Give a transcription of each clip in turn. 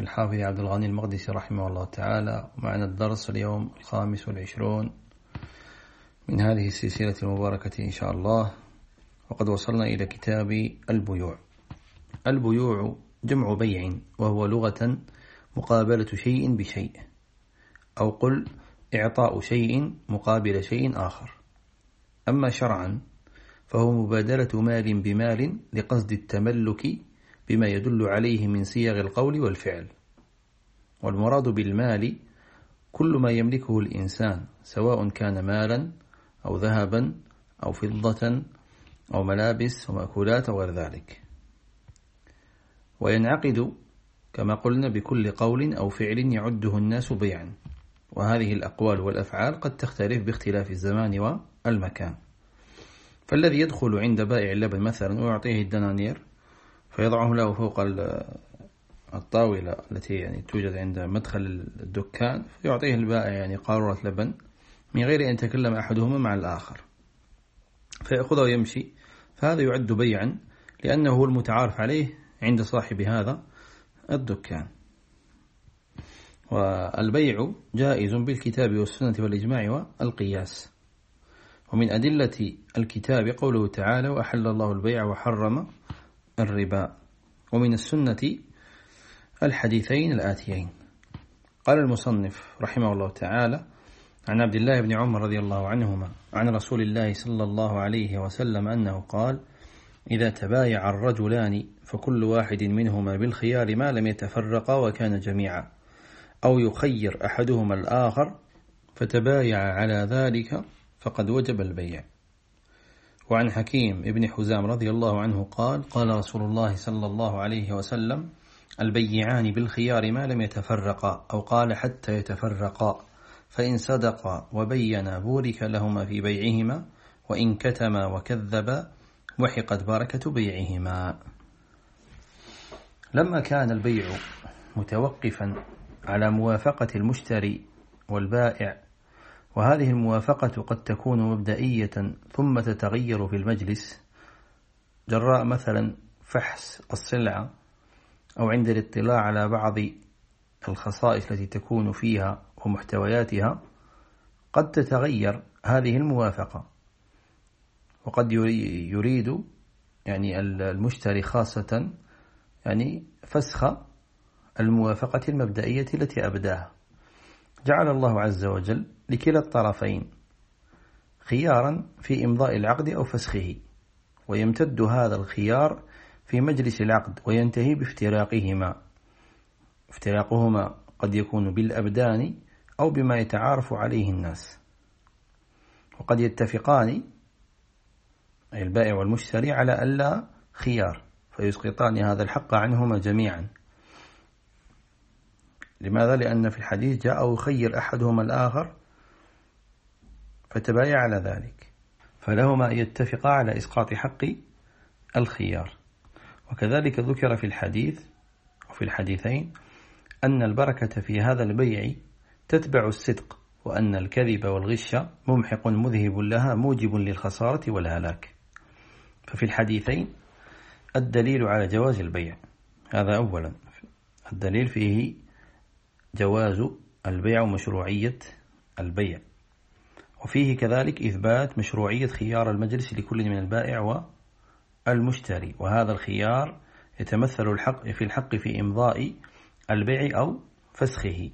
للحافظ عبد الغني المقدسي رحمه الله تعالى. معنا الدرس اليوم الخامس والعشرون من هذه السلسلة المباركة إن شاء الله. وقد وصلنا إلى كتاب البيوع. البيوع جمع بيع وهو لغة مقابلة شيء بشيء أو قل إعطاء شيء مقابل شيء آخر. أما شرعا فهو مبادلة مال بمال لقصد التملك بما يدل عليه من صيغ القول والفعل. والمراد بالمال كل ما يملكه الإنسان سواء كان مالا أو ذهبا أو فضة أو ملابس ومأكولات أو غير ذلك. وينعقد كما قلنا بكل قول أو فعل يعده الناس بيعا وهذه الأقوال والأفعال قد تختلف باختلاف الزمان والمكان. فالذي يدخل عند بائع اللبن مثلا ويعطيه الدنانير فيضعه له فوق الطاولة التي يعني توجد عند مدخل الدكان فيعطيه البائع يعني قارورة لبن من غير أن يتكلم أحدهما مع الآخر. فيأخذه ويمشي فهذا يعد بيعا لأنه هو المتعارف عليه عند صاحب هذا الدكان. والبيع جائز بالكتاب والسنة والإجماع والقياس. ومن أدلة الكتاب قوله تعالى وأحل الله البيع وحرم الربا. ومن السنة الحديثين الآتيين. قال المصنف رحمه الله تعالى عن عبد الله بن عمر رضي الله عنهما عن رسول الله صلى الله عليه وسلم أنه قال إذا تبايع الرجلان فكل واحد منهما بالخيار ما لم يتفرقا وكان جميعا. أو يخير أحدهما الآخر فتبايع على ذلك فقد وجب البيع. وعن حكيم ابن حزام رضي الله عنه قال قال رسول الله صلى الله عليه وسلم البيعان بالخيار ما لم يتفرقا أو قال حتى يتفرقا فإن صدقا وبينا بورك لهما في بيعهما وإن كتما وكذبا وحقت بركة بيعهما. لما كان البيع متوقفا على موافقة المشتري والبائع وهذه الموافقة قد تكون مبدئية ثم تتغير في المجلس. جراء مثلا فحص السلعة أو عند الاطلاع على بعض الخصائص التي تكون فيها ومحتوياتها قد تتغير هذه الموافقة. وقد يريد يعني المشتري خاصة يعني فسخ الموافقة المبدئية التي أبداها جعل الله عز وجل لكلا الطرفين خيارا في إمضاء العقد أو فسخه ويمتد هذا الخيار في مجلس العقد وينتهي بافتراقهما. افتراقهما قد يكون بالأبدان أو بما يتعارف عليه الناس. وقد يتفقان أي البائع والمشتري على ألا خيار فيسقطان هذا الحق عنهما جميعا. لماذا؟ لأن في الحديث جاء يخير أحدهما الآخر فتبايع على ذلك. فلهما أن يتفقا على إسقاط حق الخيار. وكذلك ذكر في الحديث وفي الحديثين أن البركة في هذا البيع تتبع الصدق وأن الكذب والغش ممحق مذهب لها موجب للخسارة والهلاك. ففي الحديثين الدليل على جواز البيع. هذا أولا. الدليل فيه جواز البيع ومشروعية البيع. وفيه كذلك إثبات مشروعية خيار المجلس لكل من البائع والمشتري. وهذا الخيار يتمثل الحق في الحق في إمضاء البيع أو فسخه.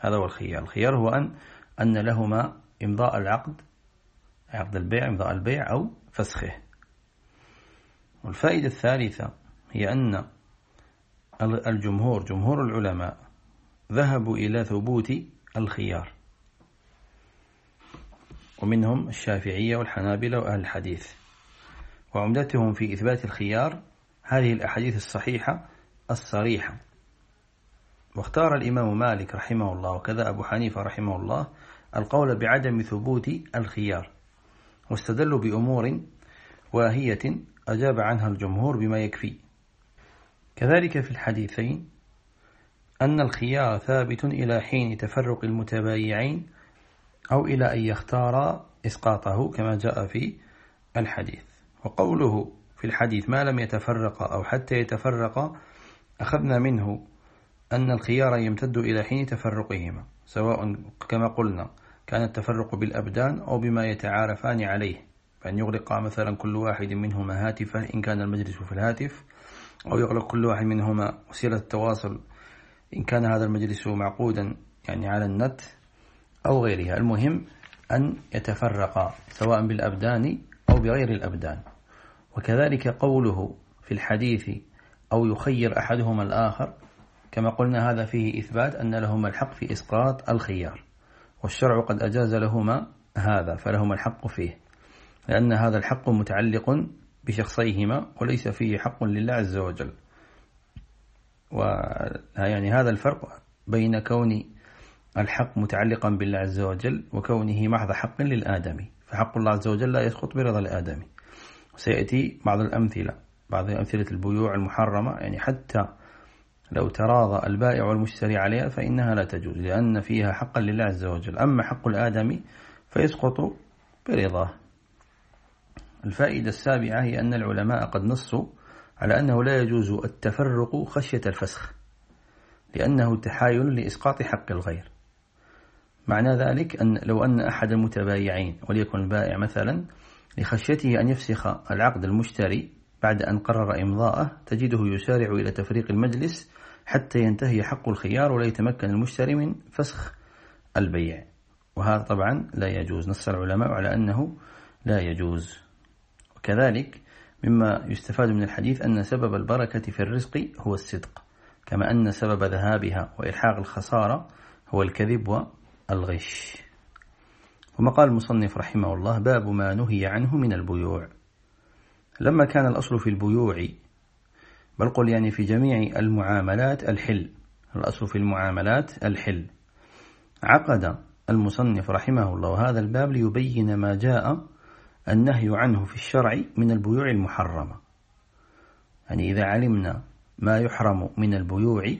هذا هو الخيار. الخيار هو أن أن لهما إمضاء العقد عقد البيع إمضاء البيع أو فسخه. والفائدة الثالثة هي أن الجمهور جمهور العلماء ذهبوا إلى ثبوت الخيار. ومنهم الشافعية والحنابلة وأهل الحديث. وعمدتهم في إثبات الخيار هذه الأحاديث الصحيحة الصريحة. واختار الإمام مالك رحمه الله وكذا أبو حنيفة رحمه الله القول بعدم ثبوت الخيار واستدلوا بأمور واهية أجاب عنها الجمهور بما يكفي. كذلك في الحديثين أن الخيار ثابت إلى حين تفرق المتبايعين أو إلى أن يختار إسقاطه كما جاء في الحديث. وقوله في الحديث ما لم يتفرق أو حتى يتفرق أخذنا منه أن الخيار يمتد إلى حين تفرقهما سواء كما قلنا كان التفرق بالأبدان أو بما يتعارفان عليه فأن يغلق مثلا كل واحد منهما هاتفه إن كان المجلس في الهاتف أو يغلق كل واحد منهما وسيلة التواصل إن كان هذا المجلس معقودا يعني على النت أو غيرها. المهم أن يتفرقا سواء بالأبدان أو بغير الأبدان. وكذلك قوله في الحديث أو يخير أحدهما الآخر كما قلنا هذا فيه إثبات أن لهما الحق في إسقاط الخيار. والشرع قد أجاز لهما هذا فلهما الحق فيه. لأن هذا الحق متعلق بشخصيهما وليس فيه حق لله عز وجل. ويعني هذا الفرق بين كون الحق متعلقا بالله عز وجل وكونه محض حق للآدمي فحق الله عز وجل لا يسقط برضا الآدمي وسيأتي بعض الأمثلة بعض أمثلة البيوع المحرمة يعني حتى لو تراضى البائع والمشتري عليها فإنها لا تجوز لأن فيها حقا لله عز وجل. أما حق الآدمي فيسقط برضاه. الفائدة السابعة هي أن العلماء قد نصوا على أنه لا يجوز التفرق خشية الفسخ لأنه تحايل لإسقاط حق الغير. معنى ذلك أن لو أن أحد المتبايعين وليكن البائع مثلا لخشيته أن يفسخ العقد المشتري بعد أن قرر إمضاءه تجده يسارع إلى تفريق المجلس حتى ينتهي حق الخيار ولا يتمكن المشتري من فسخ البيع. وهذا طبعا لا يجوز. نص العلماء على أنه لا يجوز. وكذلك مما يستفاد من الحديث أن سبب البركة في الرزق هو الصدق كما أن سبب ذهابها وإلحاق الخسارة هو الكذب والغش وما قال المصنف رحمه الله باب ما نهي عنه من البيوع. لما كان الأصل في البيوع بل قل يعني في جميع المعاملات الحل. الأصل في المعاملات الحل. عقد المصنف رحمه الله هذا الباب ليبين ما جاء النهي عنه في الشرع من البيوع المحرمة. يعني إذا علمنا ما يحرم من البيوع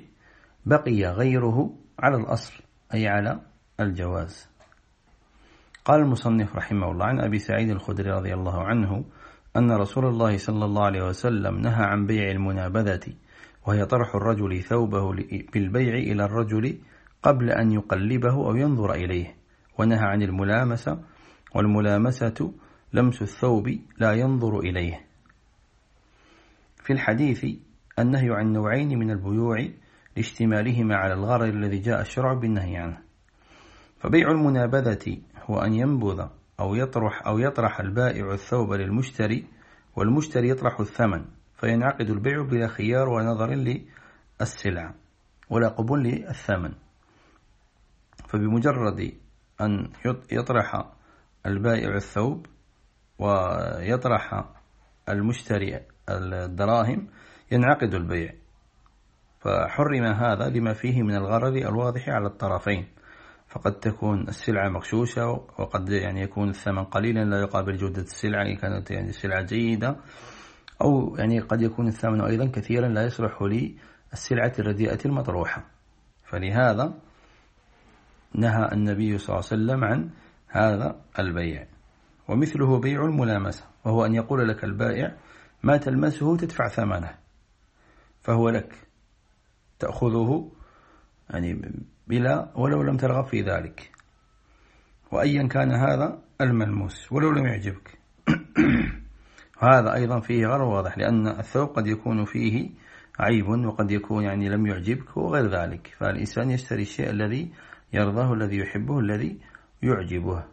بقي غيره على الأصل أي على الجواز. قال المصنف رحمه الله عن أبي سعيد الخدري رضي الله عنه أن رسول الله صلى الله عليه وسلم نهى عن بيع المنابذة وهي طرح الرجل ثوبه بالبيع إلى الرجل قبل أن يقلبه أو ينظر إليه ونهى عن الملامسة والملامسة لمس الثوب لا ينظر إليه. في الحديث النهي عن نوعين من البيوع لاشتمالهما على الغرر الذي جاء الشرع بالنهي عنه. فبيع المنابذة هو أن ينبذ أو يطرح أو يطرح البائع الثوب للمشتري والمشتري يطرح الثمن فينعقد البيع بلا خيار ونظر للسلعة ولا قبول للثمن. فبمجرد أن يطرح البائع الثوب ويطرح المشتري الدراهم ينعقد البيع. فحرم هذا لما فيه من الغرض الواضح على الطرفين. فقد تكون السلعة مغشوشة وقد يعني يكون الثمن قليلا لا يقابل جودة السلعة إن كانت يعني السلعة جيدة. أو يعني قد يكون الثمن أيضا كثيرا لا يصلح للسلعة الرديئة المطروحة. فلهذا نهى النبي صلى الله عليه وسلم عن هذا البيع. ومثله بيع الملامسة وهو أن يقول لك البائع ما تلمسه تدفع ثمنه. فهو لك تأخذه يعني بلا ولو لم ترغب في ذلك. وأيا كان هذا الملموس ولو لم يعجبك. هذا أيضا فيه غير واضح لأن الثوب قد يكون فيه عيب وقد يكون يعني لم يعجبك وغير ذلك. فالإنسان يشتري الشيء الذي يرضاه الذي يحبه الذي يعجبه.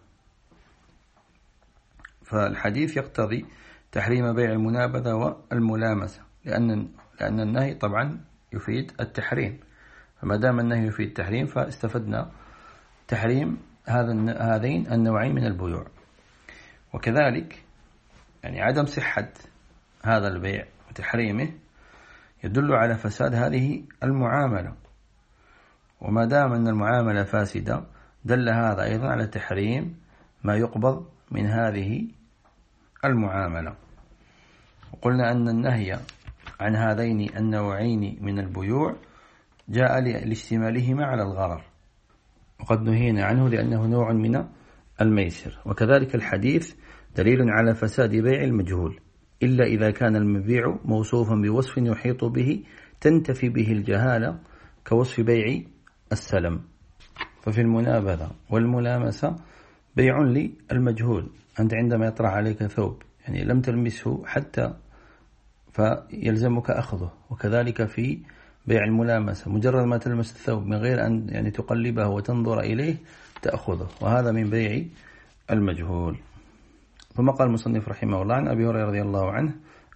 فالحديث يقتضي تحريم بيع المنابذة والملامسة لأن لأن النهي طبعا يفيد التحريم. فما دام النهي يفيد التحريم فاستفدنا تحريم هذا هذين النوعين من البيوع. وكذلك يعني عدم صحة هذا البيع وتحريمه يدل على فساد هذه المعاملة. وما دام أن المعاملة فاسدة دل هذا أيضا على تحريم ما يقبض من هذه المعاملة. وقلنا أن النهي عن هذين النوعين من البيوع جاء لاشتمالهما على الغرر. وقد نهينا عنه لأنه نوع من الميسر. وكذلك الحديث دليل على فساد بيع المجهول. إلا إذا كان المبيع موصوفا بوصف يحيط به تنتفي به الجهالة كوصف بيع السلم. ففي المنابذة والملامسة بيع للمجهول. أنت عندما يطرح عليك ثوب يعني لم تلمسه حتى فيلزمك أخذه. وكذلك في بيع الملامسة مجرد ما تلمس الثوب من غير أن يعني تقلبه وتنظر إليه تأخذه وهذا من بيع المجهول. ثم قال المصنف رحمه الله عن أبي هريرة رضي الله عنه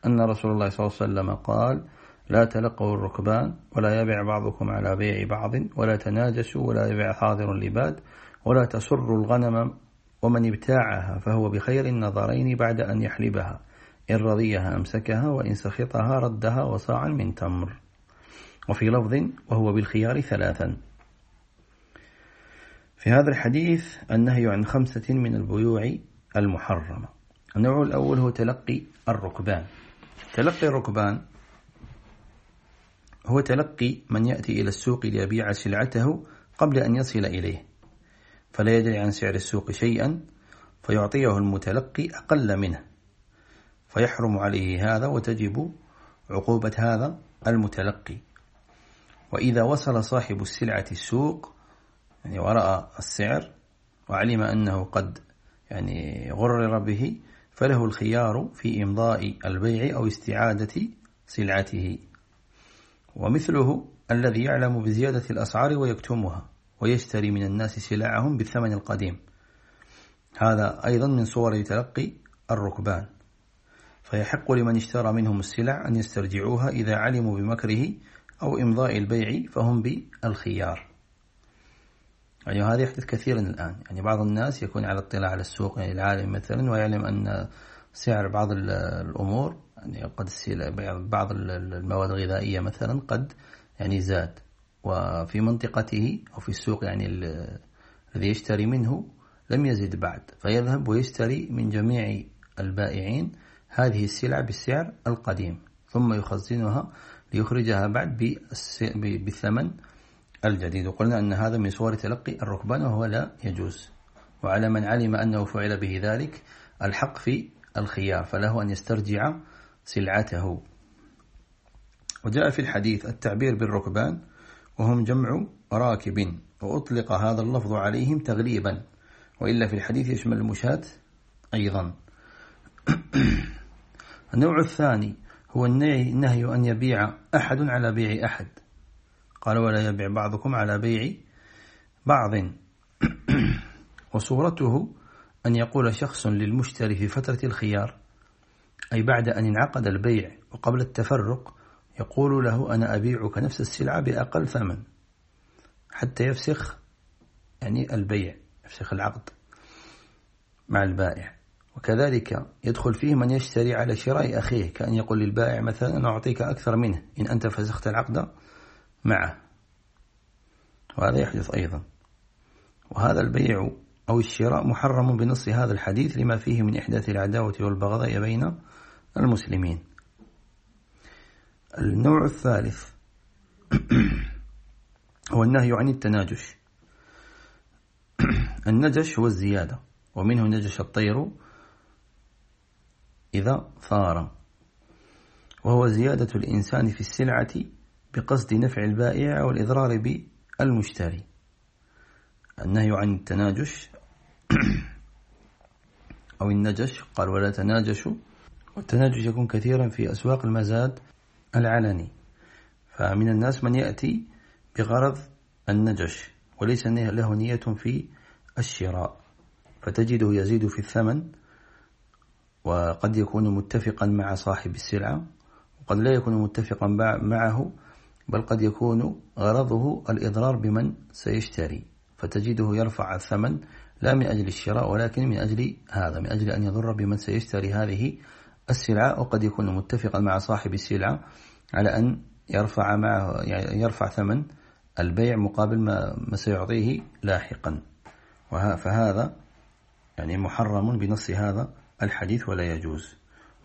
أن رسول الله صلى الله عليه وسلم قال لا تلقوا الركبان ولا يبع بعضكم على بيع بعض ولا تناجسوا ولا يبع حاضر لباد ولا تسروا الغنم ومن ابتاعها فهو بخير النظرين بعد أن يحلبها إن رضيها أمسكها وإن سخطها ردها وصاعا من تمر. وفي لفظ وهو بالخيار ثلاثا. في هذا الحديث النهي عن خمسة من البيوع المحرمة. النوع الأول هو تلقي الركبان. تلقي الركبان هو تلقي من يأتي إلى السوق ليبيع سلعته قبل أن يصل إليه فلا يدري عن سعر السوق شيئا فيعطيه المتلقي أقل منه. فيحرم عليه هذا وتجب عقوبة هذا المتلقي. وإذا وصل صاحب السلعة السوق يعني ورأى السعر وعلم أنه قد يعني غرر به فله الخيار في إمضاء البيع أو استعادة سلعته. ومثله الذي يعلم بزيادة الأسعار ويكتمها ويشتري من الناس سلعهم بالثمن القديم. هذا أيضا من صور تلقي الركبان. فيحق لمن اشترى منهم السلع أن يسترجعوها إذا علموا بمكره أو إمضاء البيع فهم بالخيار. يعني هذا يحدث كثيرا الآن. يعني بعض الناس يكون على اطلاع على السوق يعني العالم مثلا ويعلم أن سعر بعض الأمور يعني قد بعض المواد الغذائية مثلا قد يعني زاد. وفي منطقته أو في السوق يعني الذي يشتري منه لم يزد بعد فيذهب ويشتري من جميع البائعين هذه السلع بالسعر القديم ثم يخزنها ليخرجها بعد بالثمن الجديد. وقلنا أن هذا من صور تلقي الركبان وهو لا يجوز. وعلى من علم أنه فعل به ذلك الحق في الخيار فله أن يسترجع سلعته. وجاء في الحديث التعبير بالركبان وهم جمع راكب وأطلق هذا اللفظ عليهم تغليبا. وإلا في الحديث يشمل المشاة أيضا. النوع الثاني هو النهي أن يبيع أحد على بيع أحد. قال ولا يبيع بعضكم على بيع بعض. وصورته أن يقول شخص للمشتري في فترة الخيار أي بعد أن انعقد البيع وقبل التفرق يقول له أنا أبيعك نفس السلعة بأقل ثمن حتى يفسخ يعني البيع يفسخ العقد مع البائع. وكذلك يدخل فيه من يشتري على شراء أخيه كأن يقول للبائع مثلا أنا أعطيك أكثر منه إن أنت فسخت العقد معه. وهذا يحدث أيضا. وهذا البيع أو الشراء محرم بنص هذا الحديث لما فيه من إحداث العداوة والبغضاء بين المسلمين. النوع الثالث هو النهي عن التناجش. النجش هو الزيادة ومنه نجش الطير إذا ثار. وهو زيادة الإنسان في السلعة بقصد نفع البائع والإضرار بالمشتري. النهي عن التناجش. أو النجش. قال ولا تناجشوا. والتناجش يكون كثيرا في أسواق المزاد العلني. فمن الناس من يأتي بغرض النجش. وليس له نية في الشراء. فتجده يزيد في الثمن. وقد يكون متفقا مع صاحب السلعة وقد لا يكون متفقا معه بل قد يكون غرضه الإضرار بمن سيشتري فتجده يرفع الثمن لا من أجل الشراء ولكن من أجل هذا من أجل أن يضر بمن سيشتري هذه السلعة وقد يكون متفقا مع صاحب السلعة على أن يرفع معه يرفع ثمن البيع مقابل ما, ما سيعطيه لاحقا. فهذا يعني محرم بنص هذا الحديث ولا يجوز.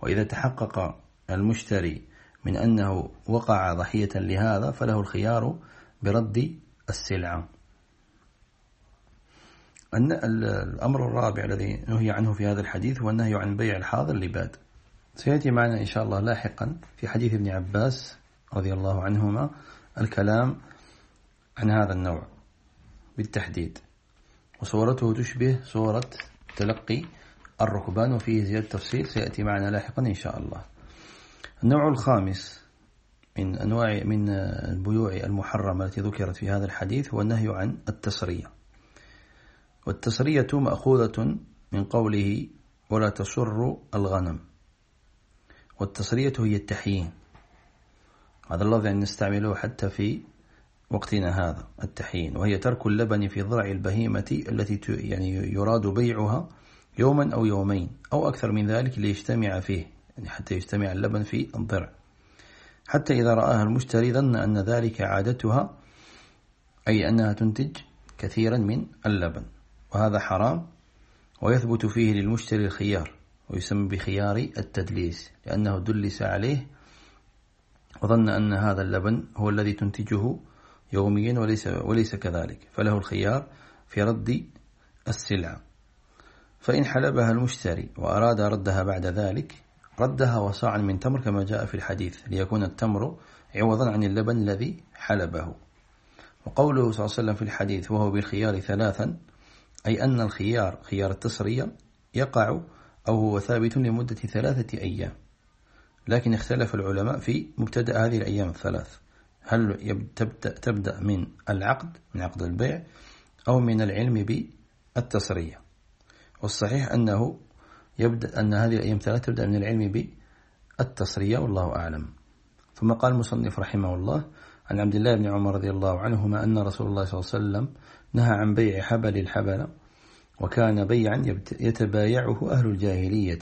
وإذا تحقق المشتري من أنه وقع ضحية لهذا فله الخيار برد السلعة. الأمر الرابع الذي نهي عنه في هذا الحديث هو النهي عن بيع الحاضر لباد. سيأتي معنا إن شاء الله لاحقا في حديث ابن عباس رضي الله عنهما الكلام عن هذا النوع بالتحديد. وصورته تشبه صورة تلقي الركبان وفيه زيادة تفصيل سيأتي معنا لاحقا إن شاء الله. النوع الخامس من أنواع من البيوع المحرمة التي ذكرت في هذا الحديث هو النهي عن التسرية. والتسرية مأخوذة من قوله ولا تصر الغنم. والتسرية هي التحيين. هذا اللفظ يعني نستعمله حتى في وقتنا هذا التحيين. وهي ترك اللبن في ضرع البهيمة التي يعني يراد بيعها يوما أو يومين أو أكثر من ذلك ليجتمع فيه يعني حتى يجتمع اللبن في الضرع. حتى إذا رآها المشتري ظن أن ذلك عادتها أي أنها تنتج كثيرا من اللبن. وهذا حرام ويثبت فيه للمشتري الخيار ويسمى بخيار التدليس لأنه دلس عليه وظن أن هذا اللبن هو الذي تنتجه يوميا وليس, وليس كذلك. فله الخيار في رد السلعة فإن حلبها المشتري وأراد ردها بعد ذلك ردها وصاعا من تمر كما جاء في الحديث ليكون التمر عوضا عن اللبن الذي حلبه. وقوله صلى الله عليه وسلم في الحديث وهو بالخيار ثلاثا أي أن الخيار خيار التصرية يقع أو هو ثابت لمدة ثلاثة أيام. لكن اختلف العلماء في مبتدأ هذه الأيام الثلاث. هل تبدأ, من العقد من عقد البيع أو من العلم بالتصرية والصحيح أنه يبدأ أن هذه الأيام ثلاث تبدأ من العلم بالتصرية والله أعلم. ثم قال المصنف رحمه الله عن عبد الله بن عمر رضي الله عنهما أن رسول الله صلى الله عليه وسلم نهى عن بيع حبل الحبل وكان بيعا يتبايعه أهل الجاهلية.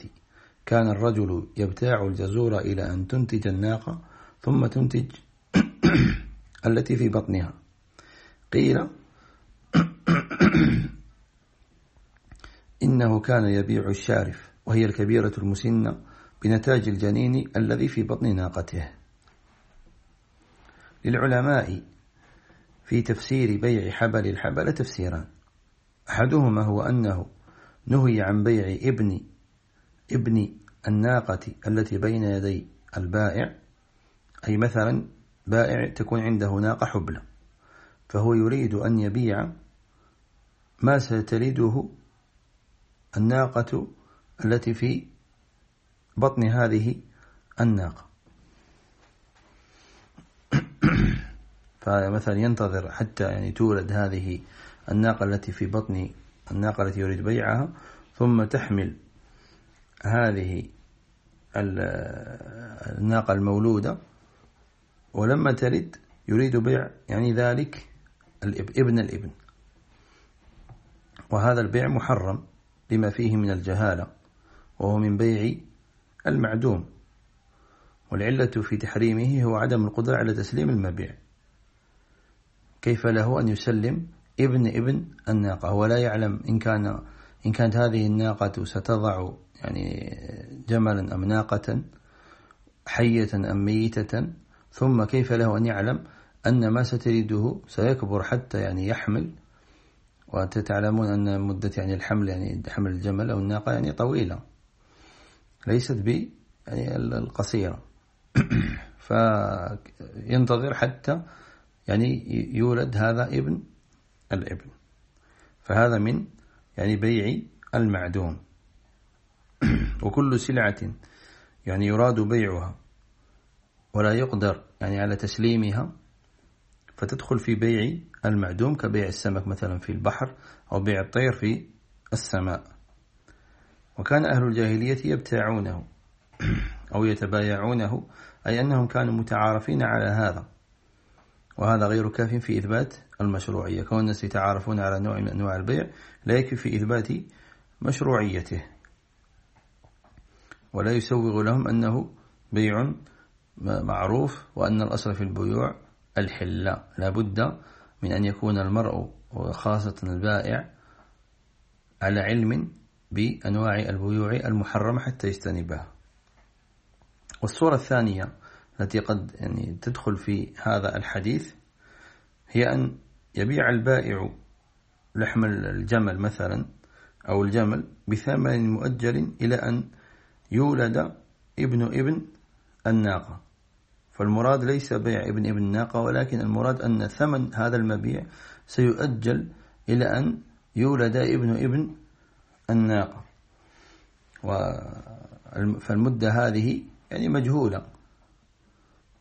كان الرجل يبتاع الجزور إلى أن تنتج الناقة ثم تنتج التي في بطنها. قيل إنه كان يبيع الشارف وهي الكبيرة المسنة بنتاج الجنين الذي في بطن ناقته. للعلماء في تفسير بيع حبل الحبل تفسيران. أحدهما هو أنه نهي عن بيع ابن ابن الناقة التي بين يدي البائع أي مثلا بائع تكون عنده ناقة حبلى فهو يريد أن يبيع ما ستلده الناقة التي في بطن هذه الناقة. فمثلا ينتظر حتى يعني تولد هذه الناقة التي في بطن الناقة التي يريد بيعها ثم تحمل هذه الناقة المولودة ولما تلد يريد بيع يعني ذلك ابن الإبن. وهذا البيع محرم. لما فيه من الجهالة وهو من بيع المعدوم. والعلة في تحريمه هو عدم القدرة على تسليم المبيع. كيف له أن يسلم ابن ابن الناقة؟ هو لا يعلم إن كان إن كانت هذه الناقة ستضع يعني جملا أم ناقة حية أم ميتة ثم كيف له أن يعلم أن ما ستريده سيكبر حتى يعني يحمل وتتعلمون أن مدة يعني الحمل يعني حمل الجمل أو الناقة يعني طويلة. ليست ب يعني القصيرة. فينتظر حتى يعني يولد هذا ابن الابن. فهذا من يعني بيع المعدوم. وكل سلعة يعني يراد بيعها. ولا يقدر يعني على تسليمها. فتدخل في بيع المعدوم كبيع السمك مثلا في البحر أو بيع الطير في السماء. وكان أهل الجاهلية يبتاعونه أو يتبايعونه أي أنهم كانوا متعارفين على هذا. وهذا غير كاف في إثبات المشروعية. كون الناس يتعارفون على نوع من أنواع البيع لا يكفي في إثبات مشروعيته. ولا يسوغ لهم أنه بيع معروف وأن الأصل في البيوع الحل لابد من أن يكون المرء وخاصة البائع على علم بأنواع البيوع المحرمة حتى يجتنبها. والصورة الثانية التي قد يعني تدخل في هذا الحديث هي أن يبيع البائع لحم الجمل مثلا أو الجمل بثمن مؤجل إلى أن يولد ابن ابن الناقة. فالمراد ليس بيع ابن ابن الناقة ولكن المراد أن ثمن هذا المبيع سيؤجل إلى أن يولد ابن ابن الناقة. فالمدة هذه يعني مجهولة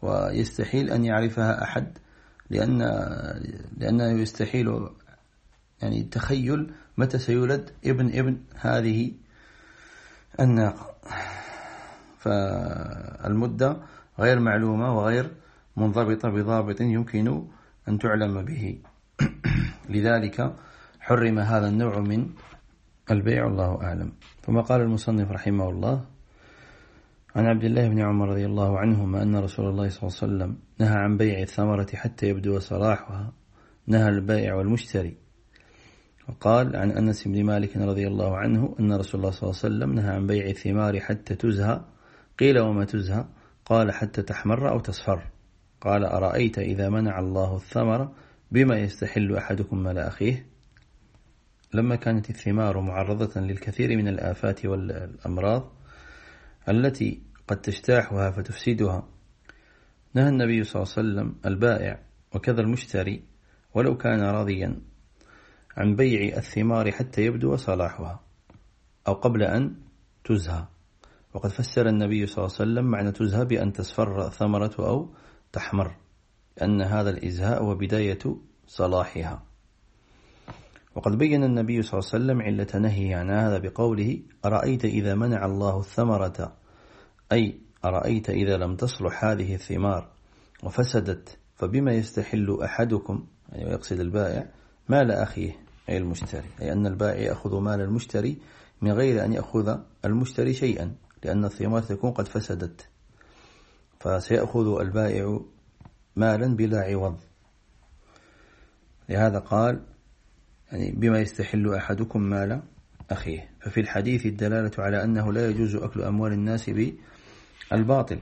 ويستحيل أن يعرفها أحد لأن لأنه يستحيل يعني تخيل متى سيولد ابن ابن هذه الناقة. فالمدة غير معلومة وغير منضبطة بضابط يمكن أن تعلم به. لذلك حرم هذا النوع من البيع الله أعلم. ثم قال المصنف رحمه الله عن عبد الله بن عمر رضي الله عنهما أن رسول الله صلى الله عليه وسلم نهى عن بيع الثمرة حتى يبدو صلاحها نهى البائع والمشتري. وقال عن أنس بن مالك رضي الله عنه أن رسول الله صلى الله عليه وسلم نهى عن بيع الثمار حتى تزهى. قيل وما تزهى؟ قال حتى تحمر أو تصفر. قال أرأيت إذا منع الله الثمر بما يستحل أحدكم مال أخيه؟ لما كانت الثمار معرضة للكثير من الآفات والأمراض التي قد تجتاحها فتفسدها نهى النبي صلى الله عليه وسلم البائع وكذا المشتري ولو كان راضيا عن بيع الثمار حتى يبدو صلاحها أو قبل أن تزهى. وقد فسر النبي صلى الله عليه وسلم معنى تزهى بأن تصفر ثمرة أو تحمر لأن هذا الإزهاء هو بداية صلاحها. وقد بين النبي صلى الله عليه وسلم علة نهيه عن هذا بقوله أرأيت إذا منع الله الثمرة؟ أي أرأيت إذا لم تصلح هذه الثمار وفسدت فبما يستحل أحدكم يعني يقصد البائع مال أخيه أي المشتري أي أن البائع يأخذ مال المشتري من غير أن يأخذ المشتري شيئا. لأن الثمار تكون قد فسدت. فسيأخذ البائع مالا بلا عوض. لهذا قال يعني بما يستحل أحدكم مال أخيه. ففي الحديث الدلالة على أنه لا يجوز أكل أموال الناس بالباطل.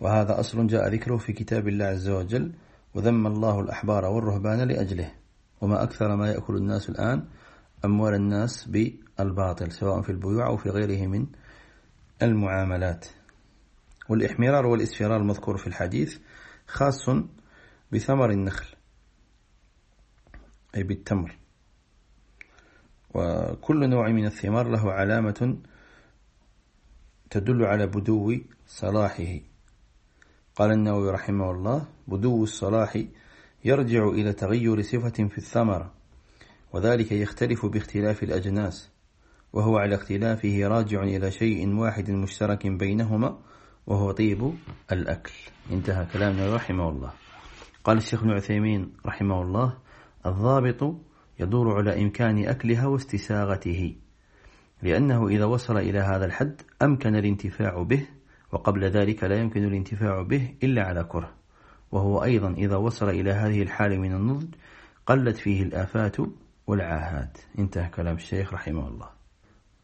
وهذا أصل جاء ذكره في كتاب الله عز وجل وذم الله الأحبار والرهبان لأجله. وما أكثر ما يأكل الناس الآن أموال الناس بالباطل سواء في البيوع أو في غيره من المعاملات والإحمرار والإسفرار المذكور في الحديث خاص بثمر النخل أي بالتمر. وكل نوع من الثمار له علامة تدل على بدو صلاحه. قال النووي رحمه الله بدو الصلاح يرجع إلى تغير صفة في الثمرة وذلك يختلف باختلاف الأجناس. وهو على اختلافه راجع إلى شيء واحد مشترك بينهما وهو طيب الأكل. انتهى كلامنا رحمه الله. قال الشيخ ابن عثيمين رحمه الله الضابط يدور على إمكان أكلها واستساغته لأنه إذا وصل إلى هذا الحد أمكن الانتفاع به وقبل ذلك لا يمكن الانتفاع به إلا على كره. وهو أيضا إذا وصل إلى هذه الحالة من النضج قلت فيه الآفات والعاهات. انتهى كلام الشيخ رحمه الله.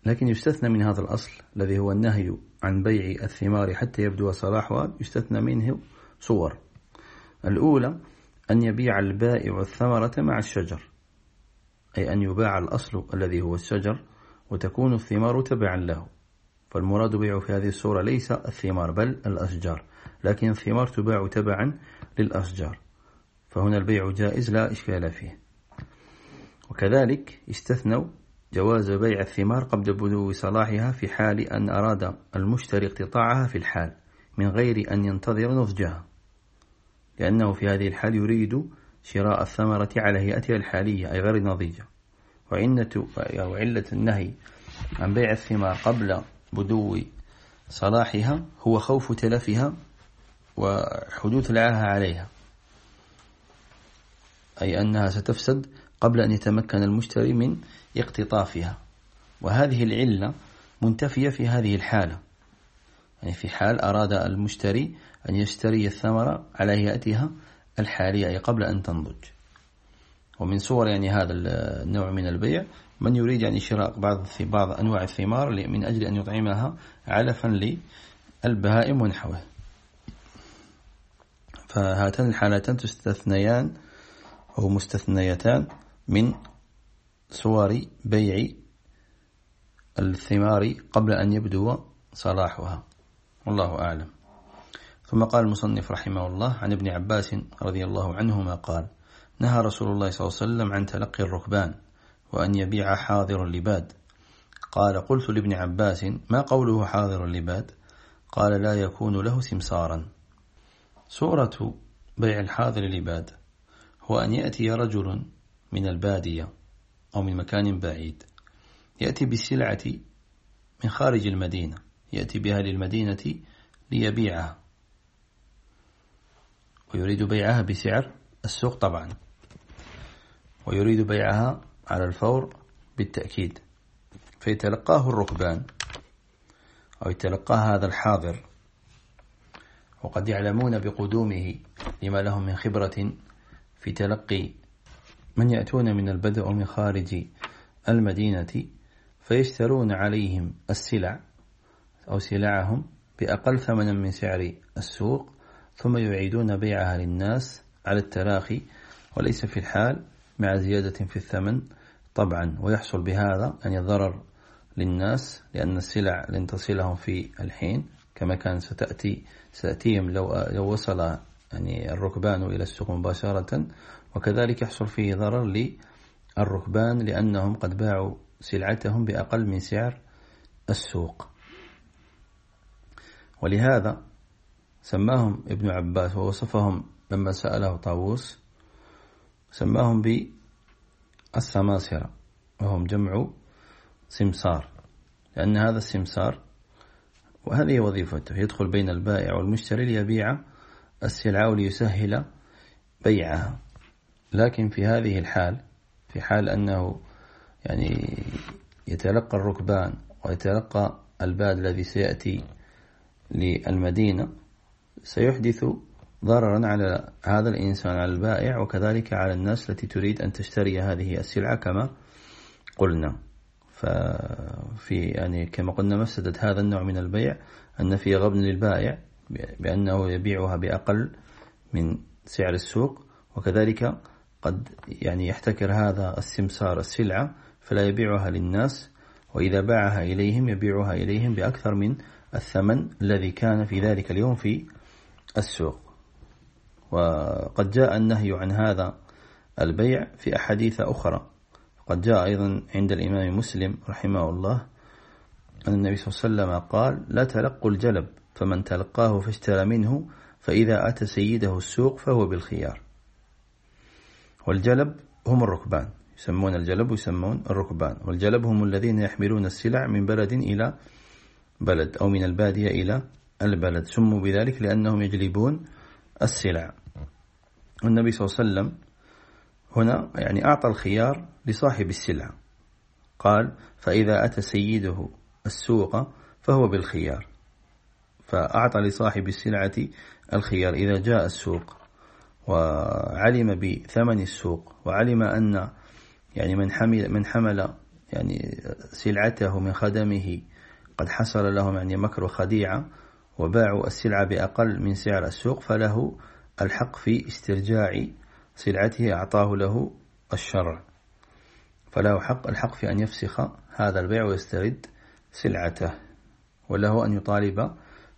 لكن يستثنى من هذا الأصل الذي هو النهي عن بيع الثمار حتى يبدو صلاحها يستثنى منه صور. الأولى أن يبيع البائع الثمرة مع الشجر أي أن يباع الأصل الذي هو الشجر وتكون الثمار تبعا له. فالمراد بيع في هذه الصورة ليس الثمار بل الأشجار لكن الثمار تباع تبعا للأشجار. فهنا البيع جائز لا إشكال فيه. وكذلك استثنوا جواز بيع الثمار قبل بدو صلاحها في حال أن أراد المشتري اقتطاعها في الحال من غير أن ينتظر نضجها. لأنه في هذه الحال يريد شراء الثمرة على هيئتها الحالية أي غير نضيجة. وعلة النهي عن بيع الثمار قبل بدو صلاحها هو خوف تلفها وحدوث العاهة عليها. أي أنها ستفسد قبل أن يتمكن المشتري من اقتطافها. وهذه العلة منتفية في هذه الحالة. يعني في حال أراد المشتري أن يشتري الثمرة على هيئتها الحالية أي قبل أن تنضج. ومن صور يعني هذا النوع من البيع من يريد يعني شراء بعض بعض أنواع الثمار من أجل أن يطعمها علفا للبهائم ونحوه. فهاتان الحالتان تستثنيان أو مستثنيتان من صور بيع الثمار قبل أن يبدو صلاحها. والله أعلم. ثم قال المصنف رحمه الله عن ابن عباس رضي الله عنهما قال نهى رسول الله صلى الله عليه وسلم عن تلقي الركبان وأن يبيع حاضر اللباد. قال قلت لابن عباس ما قوله حاضر اللباد؟ قال لا يكون له سمسارا سورة بيع الحاضر اللباد هو أن يأتي رجل من البادية أو من مكان بعيد. يأتي بالسلعة من خارج المدينة. يأتي بها للمدينة ليبيعها. ويريد بيعها بسعر السوق طبعا. ويريد بيعها على الفور بالتأكيد. فيتلقاه الركبان. أو يتلقاه هذا الحاضر. وقد يعلمون بقدومه لما لهم من خبرة في تلقي من يأتون من البدء من خارج المدينة فيشترون عليهم السلع أو سلعهم بأقل ثمنا من سعر السوق ثم يعيدون بيعها للناس على التراخي وليس في الحال مع زيادة في الثمن طبعا. ويحصل بهذا يعني الضرر للناس لأن السلع لن تصلهم في الحين كما كان ستأتي ستأتيهم لو, لو وصل يعني الركبان إلى السوق مباشرة وكذلك يحصل فيه ضرر للركبان لأنهم قد باعوا سلعتهم بأقل من سعر السوق. ولهذا سماهم ابن عباس ووصفهم لما سأله طاووس سماهم بالسماسرة وهم جمع سمسار لأن هذا السمسار وهذه وظيفته يدخل بين البائع والمشتري ليبيع السلعة وليسهل بيعها. لكن في هذه الحال في حال أنه يعني يتلقى الركبان ويتلقى الباد الذي سيأتي للمدينة سيحدث ضررا على هذا الإنسان على البائع وكذلك على الناس التي تريد أن تشتري هذه السلعة كما قلنا. ففي يعني كما قلنا مفسدة هذا النوع من البيع أن في غبن للبائع بأنه يبيعها بأقل من سعر السوق وكذلك قد يعني يحتكر هذا السمسار السلعة فلا يبيعها للناس وإذا باعها إليهم يبيعها إليهم بأكثر من الثمن الذي كان في ذلك اليوم في السوق. وقد جاء النهي عن هذا البيع في أحاديث أخرى. قد جاء أيضا عند الإمام مسلم رحمه الله أن النبي صلى الله عليه وسلم قال لا تلقوا الجلب فمن تلقاه فاشترى منه فإذا أتى سيده السوق فهو بالخيار. والجلب هم الركبان. يسمون الجلب ويسمون الركبان. والجلب هم الذين يحملون السلع من بلد إلى بلد أو من البادية إلى البلد. سموا بذلك لأنهم يجلبون السلع. والنبي صلى الله عليه وسلم هنا يعني أعطى الخيار لصاحب السلعة قال فإذا أتى سيده السوق فهو بالخيار. فأعطى لصاحب السلعة الخيار إذا جاء السوق وعلم بثمن السوق وعلم أن يعني من حمل من حمل يعني سلعته من خدمه قد حصل لهم يعني مكر خديعة وباعوا السلعة بأقل من سعر السوق فله الحق في استرجاع سلعته أعطاه له الشرع فله حق الحق في أن يفسخ هذا البيع ويسترد سلعته وله أن يطالب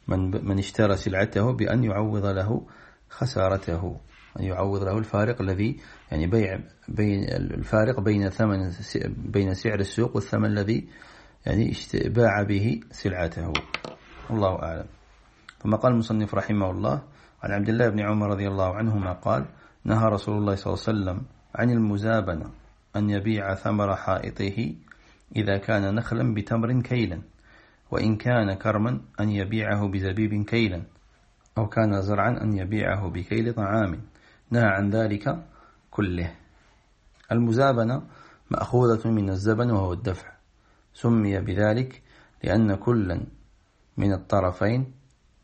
من, من اشترى سلعته بأن يعوض له خسارته أن يعوض له الفارق الذي يعني بيع بين الفارق بين ثمن بين سعر السوق والثمن الذي يعني باع به سلعته. الله أعلم. ثم قال المصنف رحمه الله عن عبد الله بن عمر رضي الله عنهما قال نهى رسول الله صلى الله عليه وسلم عن المزابنة أن يبيع ثمر حائطه إذا كان نخلا بتمر كيلا. وإن كان كرما أن يبيعه بزبيب كيلا أو كان زرعا أن يبيعه بكيل طعام. نهى عن ذلك كله. المزابنة مأخوذة من الزبن وهو الدفع. سمي بذلك لأن كلا من الطرفين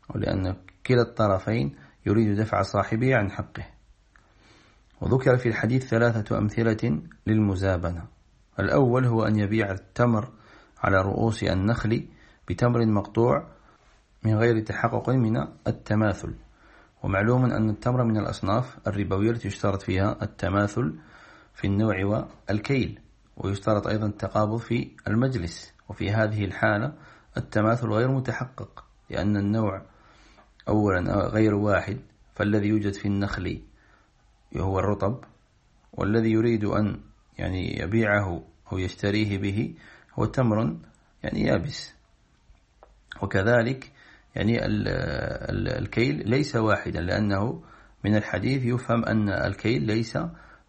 ولأن كلا الطرفين يريد دفع صاحبه عن حقه. وذكر في الحديث ثلاثة أمثلة للمزابنة. الأول هو أن يبيع التمر على رؤوس النخل بتمر مقطوع من غير تحقق من التماثل. ومعلوم أن التمر من الأصناف الربوية التي يشترط فيها التماثل في النوع والكيل ويشترط أيضا التقابض في المجلس. وفي هذه الحالة التماثل غير متحقق لأن النوع أولا غير واحد فالذي يوجد في النخل هو الرطب والذي يريد أن يعني يبيعه أو يشتريه به هو تمر يعني يابس. وكذلك يعني الكيل ليس واحدا لأنه من الحديث يفهم أن الكيل ليس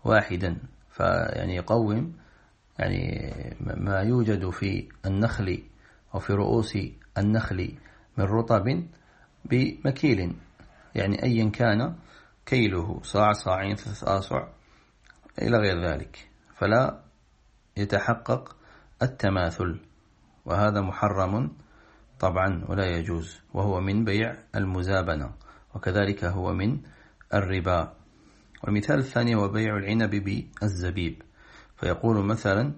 واحدا. فيعني يقوم يعني ما يوجد في النخل أو في رؤوس النخل من رطب بمكيل. يعني أيا كان كيله صاع صاعين ثلاث آصع إلى غير ذلك فلا يتحقق التماثل. وهذا محرم طبعا ولا يجوز وهو من بيع المزابنة وكذلك هو من الربا. والمثال الثاني هو بيع العنب بالزبيب. فيقول مثلا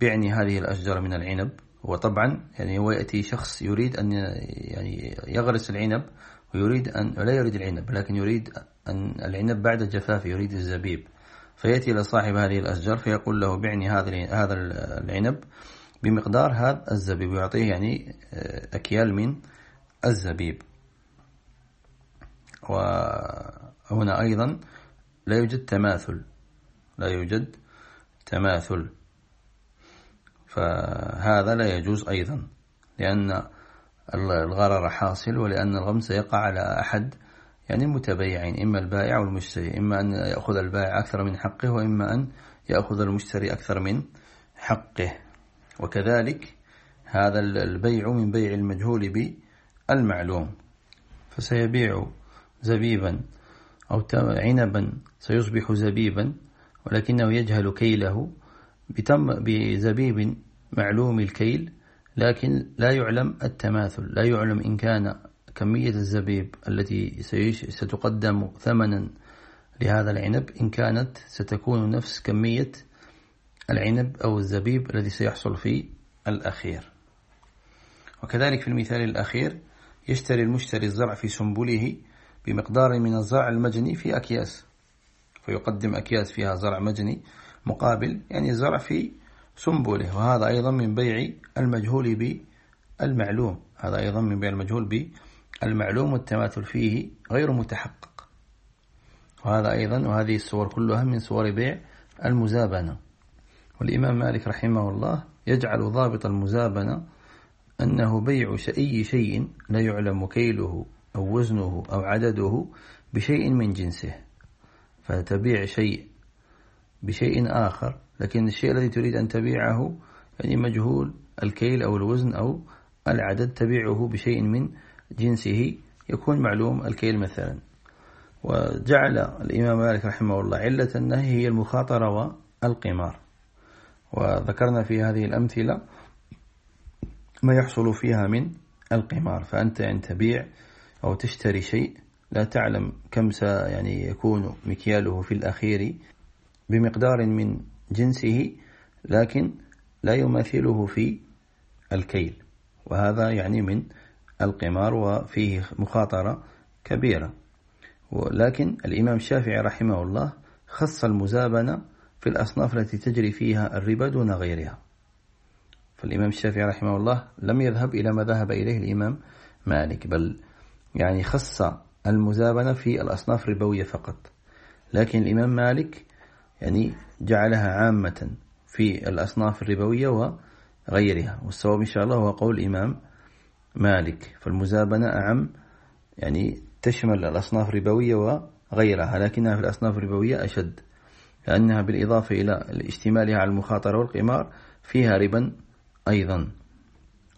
بعني هذه الأشجار من العنب. وطبعا يعني هو يأتي شخص يريد أن يعني يغرس العنب ويريد أن لا يريد العنب لكن يريد أن العنب بعد الجفاف يريد الزبيب. فيأتي إلى صاحب هذه الأشجار فيقول له بعني هذا هذا العنب. بمقدار هذا الزبيب. ويعطيه يعني آه، أكيال من الزبيب. وهنا أيضا لا يوجد تماثل. لا يوجد تماثل. فهذا لا يجوز أيضا لأن الغرر حاصل ولأن الغمس يقع على أحد يعني المتبيعين إما البائع والمشتري. إما أن يأخذ البائع أكثر من حقه وإما أن يأخذ المشتري أكثر من حقه. وكذلك هذا البيع من بيع المجهول بالمعلوم فسيبيع زبيبا أو عنبا سيصبح زبيبا ولكنه يجهل كيله بتم بزبيب معلوم الكيل لكن لا يعلم التماثل لا يعلم إن كان كمية الزبيب التي ستقدم ثمنا لهذا العنب إن كانت ستكون نفس كمية العنب أو الزبيب الذي سيحصل في الأخير. وكذلك في المثال الأخير يشتري المشتري الزرع في سنبله بمقدار من الزرع المجني في أكياس. فيقدم أكياس فيها زرع مجني مقابل يعني زرع في سنبله. وهذا أيضا من بيع المجهول بالمعلوم. هذا أيضا من بيع المجهول بالمعلوم والتماثل فيه غير متحقق. وهذا أيضا وهذه الصور كلها من صور بيع المزابنة. والإمام مالك رحمه الله يجعل ضابط المزابنة أنه بيع أي شيء لا يعلم كيله أو وزنه أو عدده بشيء من جنسه. فتبيع شيء بشيء آخر لكن الشيء الذي تريد أن تبيعه يعني مجهول الكيل أو الوزن أو العدد تبيعه بشيء من جنسه يكون معلوم الكيل مثلا. وجعل الإمام مالك رحمه الله علة النهي هي المخاطرة والقمار. وذكرنا في هذه الأمثلة ما يحصل فيها من القمار. فأنت يعني تبيع أو تشتري شيء لا تعلم كم يعني يكون مكياله في الأخير بمقدار من جنسه لكن لا يماثله في الكيل. وهذا يعني من القمار وفيه مخاطرة كبيرة. ولكن الإمام الشافعي رحمه الله خص المزابنة في الأصناف التي تجري فيها الربا دون غيرها. فالإمام الشافعي رحمه الله لم يذهب إلى ما ذهب إليه الإمام مالك بل يعني خص المزابنة في الأصناف الربوية فقط. لكن الإمام مالك يعني جعلها عامة في الأصناف الربوية وغيرها. والصواب إن شاء الله هو قول الإمام مالك. فالمزابنة أعم يعني تشمل الأصناف الربوية وغيرها لكنها في الأصناف الربوية أشد. لأنها بالإضافة إلى اشتمالها على المخاطرة والقمار فيها ربا أيضا.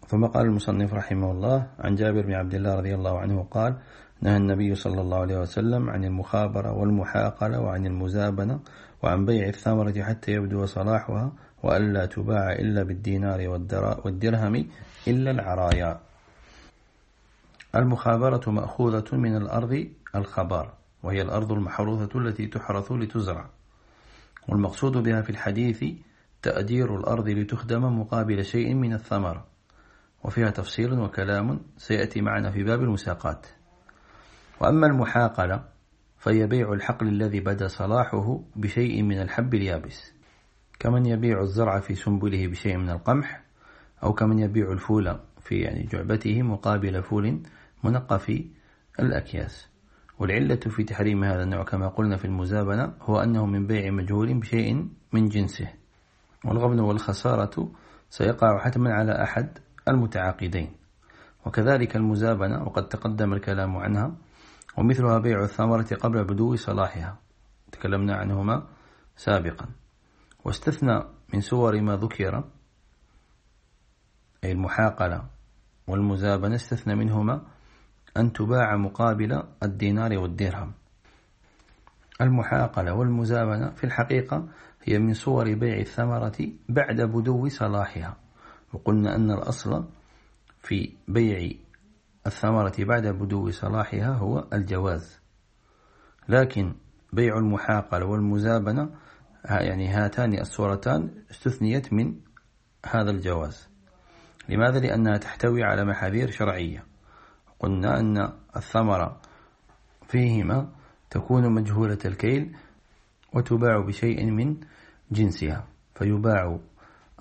ثم قال المصنف رحمه الله عن جابر بن عبد الله رضي الله عنه قال نهى النبي صلى الله عليه وسلم عن المخابرة والمحاقلة وعن المزابنة وعن بيع الثمرة حتى يبدو صلاحها وألا تباع إلا بالدينار والدرهم إلا العرايا. المخابرة مأخوذة من الأرض الخبار وهي الأرض المحروثة التي تحرث لتزرع. والمقصود بها في الحديث تأدير الأرض لتخدم مقابل شيء من الثمرة وفيها تفصيل وكلام سيأتي معنا في باب المساقات. وأما المحاقلة فهي بيع الحقل الذي بدا صلاحه بشيء من الحب اليابس. كمن يبيع الزرع في سنبله بشيء من القمح أو كمن يبيع الفول في يعني جعبته مقابل فول منقى في الأكياس. والعلة في تحريم هذا النوع كما قلنا في المزابنة هو أنه من بيع مجهول بشيء من جنسه والغبن والخسارة سيقع حتما على أحد المتعاقدين. وكذلك المزابنة وقد تقدم الكلام عنها ومثلها بيع الثمرة قبل بدو صلاحها. تكلمنا عنهما سابقا. واستثنى من صور ما ذكر أي المحاقلة والمزابنة استثنى منهما أن تباع مقابل الدينار والدرهم. المحاقلة والمزابنة في الحقيقة هي من صور بيع الثمرة بعد بدو صلاحها وقلنا أن الأصل في بيع الثمرة بعد بدو صلاحها هو الجواز. لكن بيع المحاقلة والمزابنة يعني هاتان الصورتان استثنيت من هذا الجواز. لماذا؟ لأنها تحتوي على محاذير شرعية. قلنا أن الثمرة فيهما تكون مجهولة الكيل وتباع بشيء من جنسها فيباع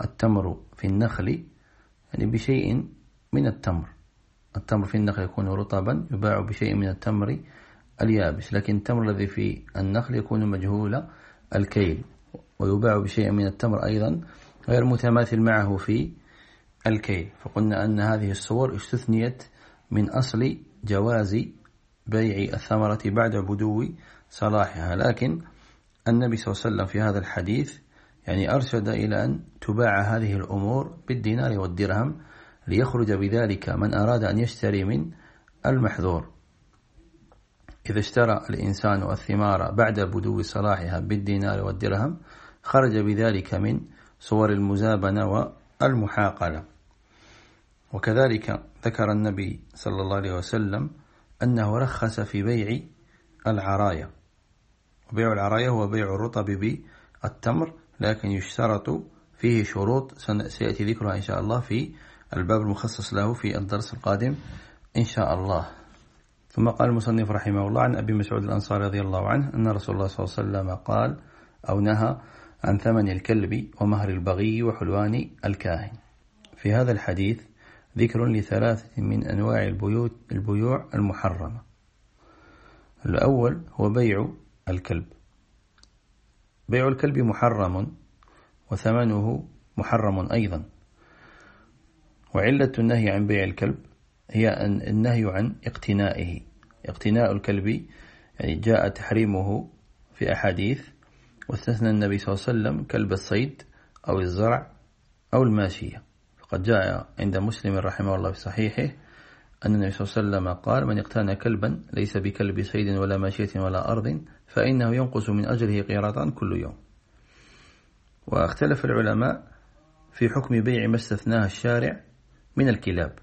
التمر في النخل يعني بشيء من التمر. التمر في النخل يكون رطبا يباع بشيء من التمر اليابس لكن التمر الذي في النخل يكون مجهول الكيل ويباع بشيء من التمر أيضا غير متماثل معه في الكيل. فقلنا أن هذه الصور استثنيت من أصل جواز بيع الثمرة بعد بدو صلاحها. لكن النبي صلى الله عليه وسلم في هذا الحديث يعني أرشد إلى أن تباع هذه الأمور بالدينار والدرهم ليخرج بذلك من أراد أن يشتري من المحذور إذا اشترى الإنسان الثمار بعد بدو صلاحها بالدينار والدرهم خرج بذلك من صور المزابنة والمحاقلة. وكذلك ذكر النبي صلى الله عليه وسلم أنه رخص في بيع العرايا وبيع العرايا هو بيع الرطب بالتمر لكن يشترط فيه شروط. سيأتي ذكرها إن شاء الله في الباب المخصص له في الدرس القادم إن شاء الله. ثم قال المصنف رحمه الله عن أبي مسعود الأنصاري رضي الله عنه أن رسول الله صلى الله عليه وسلم قال أو نهى عن ثمن الكلب ومهر البغي وحلوان الكاهن. في هذا الحديث ذكر لثلاثة من أنواع البيوت البيوع المحرمة. الأول هو بيع الكلب. بيع الكلب محرم وثمنه محرم أيضا. وعلة النهي عن بيع الكلب هي النهي عن اقتنائه. اقتناء الكلب يعني جاء تحريمه في أحاديث واستثنى النبي صلى الله عليه وسلم كلب الصيد أو الزرع أو الماشية. فقد جاء عند مسلم رحمه الله في صحيحه أن النبي صلى الله عليه وسلم قال من اقتنى كلبا ليس بكلب صيد ولا ماشية ولا أرض فإنه ينقص من أجره قيراطا كل يوم. واختلف العلماء في حكم بيع ما استثناه الشارع من الكلاب.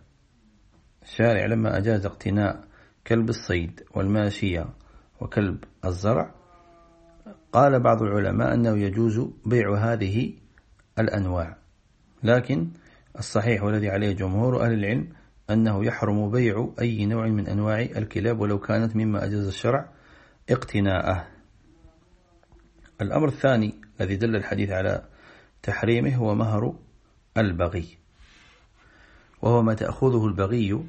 الشارع لما أجاز اقتناء كلب الصيد والماشية وكلب الزرع قال بعض العلماء أنه يجوز بيع هذه الأنواع لكن الصحيح والذي عليه جمهور أهل العلم أنه يحرم بيع أي نوع من أنواع الكلاب ولو كانت مما أجاز الشرع اقتناءه. الأمر الثاني الذي دل الحديث على تحريمه هو مهر البغي وهو ما تأخذه البغي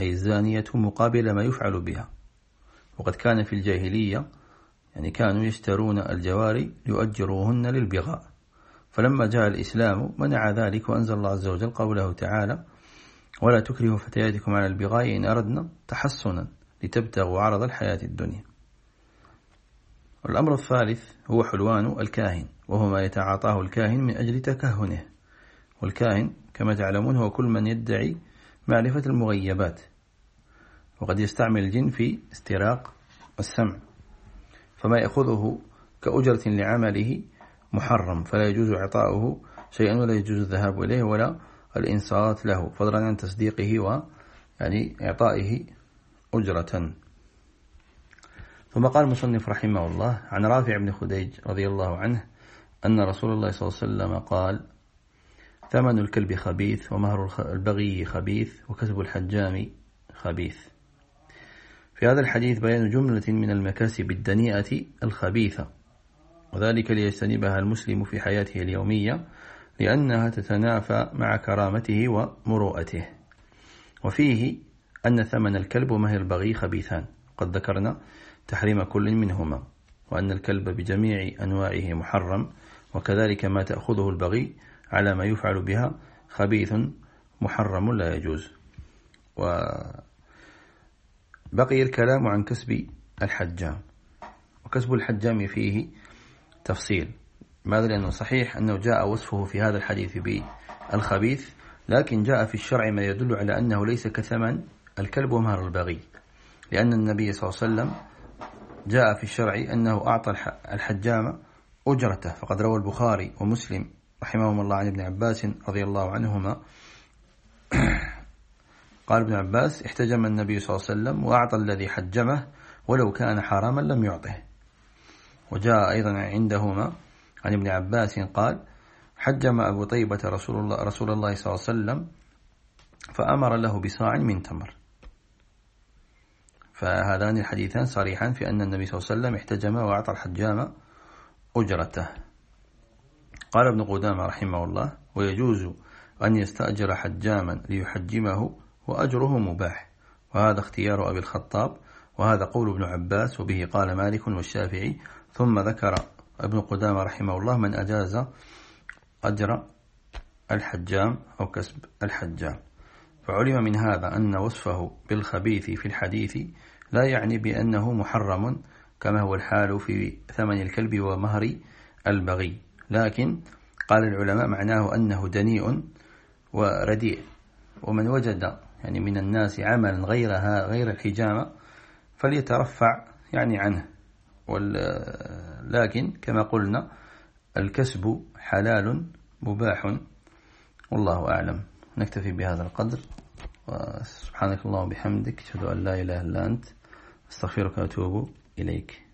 أي الزانية مقابل ما يفعل بها. وقد كان في الجاهلية يعني كانوا يشترون الجواري ليؤجروهن للبغاء. فلما جاء الإسلام منع ذلك وأنزل الله عز وجل قوله تعالى ولا تكرهوا فتياتكم على البغاء إن أردنا تحصنا لتبتغوا عرض الحياة الدنيا والأمر الثالث هو حلوان الكاهن وهو ما يتعاطاه الكاهن من أجل تكهنه. والكاهن كما تعلمون هو كل من يدعي معرفة المغيبات وقد يستعمل الجن في استراق السمع. فما يأخذه كأجرة لعمله محرم فلا يجوز إعطاؤه شيئا ولا يجوز الذهاب إليه ولا الإنصات له. فضلا عن تصديقه و يعني إعطائه أجرة. ثم قال المصنف رحمه الله عن رافع بن خديج رضي الله عنه أن رسول الله صلى الله عليه وسلم قال ثمن الكلب خبيث ومهر البغي خبيث وكسب الحجام خبيث. في هذا الحديث بيان جملة من المكاسب الدنيئة الخبيثة. وذلك ليجتنبها المسلم في حياته اليومية لأنها تتنافى مع كرامته ومروءته. وفيه أن ثمن الكلب ومهر البغي خبيثان. قد ذكرنا تحريم كل منهما وأن الكلب بجميع أنواعه محرم وكذلك ما تأخذه البغي على ما يفعل بها خبيث محرم لا يجوز. وبقي الكلام عن كسب الحجام. وكسب الحجام فيه تفصيل. ماذا لأنه صحيح أنه جاء وصفه في هذا الحديث بالخبيث لكن جاء في الشرع ما يدل على أنه ليس كثمن الكلب ومهر البغي. لأن النبي صلى الله عليه وسلم جاء في الشرع أنه أعطى الحجام أجرته. فقد روى البخاري ومسلم رحمهم الله عن ابن عباس رضي الله عنهما. قال ابن عباس احتجم النبي صلى الله عليه وسلم وأعطى الذي حجمه ولو كان حراما لم يعطه. وجاء أيضا عندهما عن ابن عباس قال حجم أبو طيبة رسول الله, رسول الله صلى الله عليه وسلم فأمر له بصاع من تمر. فهذان الحديثان صريحان في أن النبي صلى الله عليه وسلم احتجم وأعطى الحجام أجرته. قال ابن قدامة رحمه الله ويجوز أن يستأجر حجاما ليحجمه وأجره مباح. وهذا اختيار أبي الخطاب وهذا قول ابن عباس وبه قال مالك والشافعي ثم ذكر ابن قدامة رحمه الله من أجاز أجر الحجام أو كسب الحجام. فعلم من هذا أن وصفه بالخبيث في الحديث لا يعني بأنه محرم كما هو الحال في ثمن الكلب ومهر البغي. لكن قال العلماء معناه أنه دنيء ورديء. ومن وجد يعني من الناس عملا غيرها غير الحجامة فليترفع يعني عنه. لكن كما قلنا الكسب حلال مباح. والله أعلم. نكتفي بهذا القدر. وسبحانك اللهم وبحمدك. أشهد أن لا إله إلا أنت. أستغفرك وأتوب إليك.